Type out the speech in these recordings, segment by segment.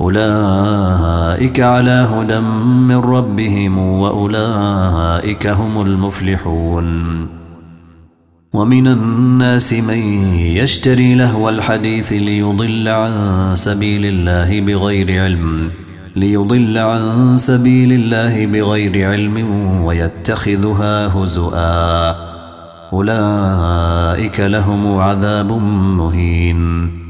أولئك على هدى من ربهم وأولئك هم المفلحون. ومن الناس من يشتري لهو الحديث ليضل عن سبيل الله بغير علم ليضل عن سبيل الله بغير علم ويتخذها هزؤا. أولئك لهم عذاب مهين.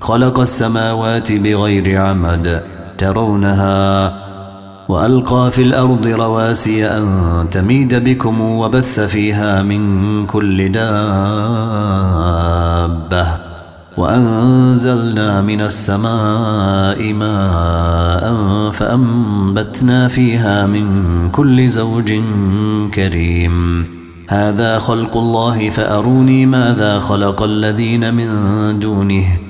خلق السماوات بغير عمد ترونها وألقى في الأرض رواسي أن تميد بكم وبث فيها من كل دابة وأنزلنا من السماء ماء فأنبتنا فيها من كل زوج كريم. هذا خلق الله فأروني ماذا خلق الذين من دونه؟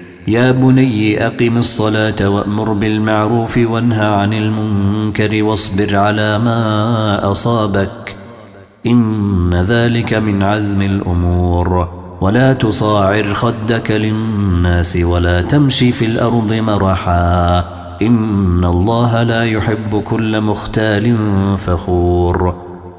يا بني أقم الصلاة وأمر بالمعروف وانهى عن المنكر واصبر على ما أصابك. إن ذلك من عزم الأمور. ولا تصاعر خدك للناس ولا تمشي في الأرض مرحا. إن الله لا يحب كل مختال فخور.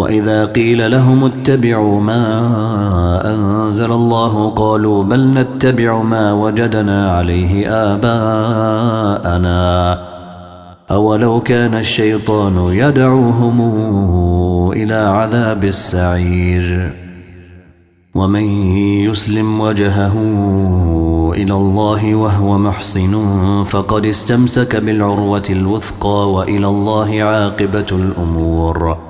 وإذا قيل لهم اتبعوا ما أنزل الله قالوا بل نتبع ما وجدنا عليه آباءنا. أولو كان الشيطان يدعوهم إلى عذاب السعير. ومن يسلم وجهه إلى الله وهو محسن فقد استمسك بالعروة الوثقى وإلى الله عاقبة الأمور.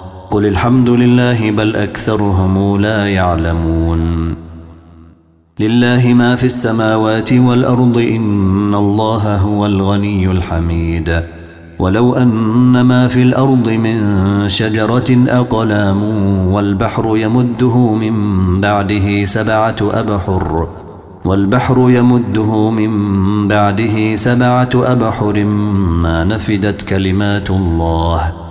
قل الحمد لله بل أكثرهم لا يعلمون. لله ما في السماوات والأرض إن الله هو الغني الحميد. ولو أن ما في الأرض من شجرة أقلام والبحر يمده من بعده سبعة أبحر والبحر يمده من بعده سبعة أبحر ما نفدت كلمات الله.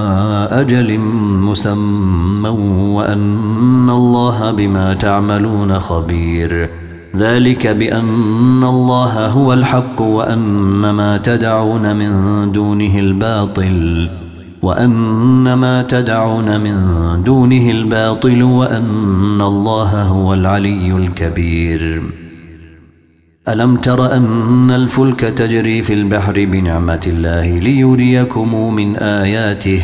أجل مسمى وأن الله بما تعملون خبير. ذلك بأن الله هو الحق وأن ما تدعون من دونه الباطل وأن ما تدعون من دونه الباطل وأن الله هو العلي الكبير. ألم تر أن الفلك تجري في البحر بنعمة الله ليريكم من آياته؟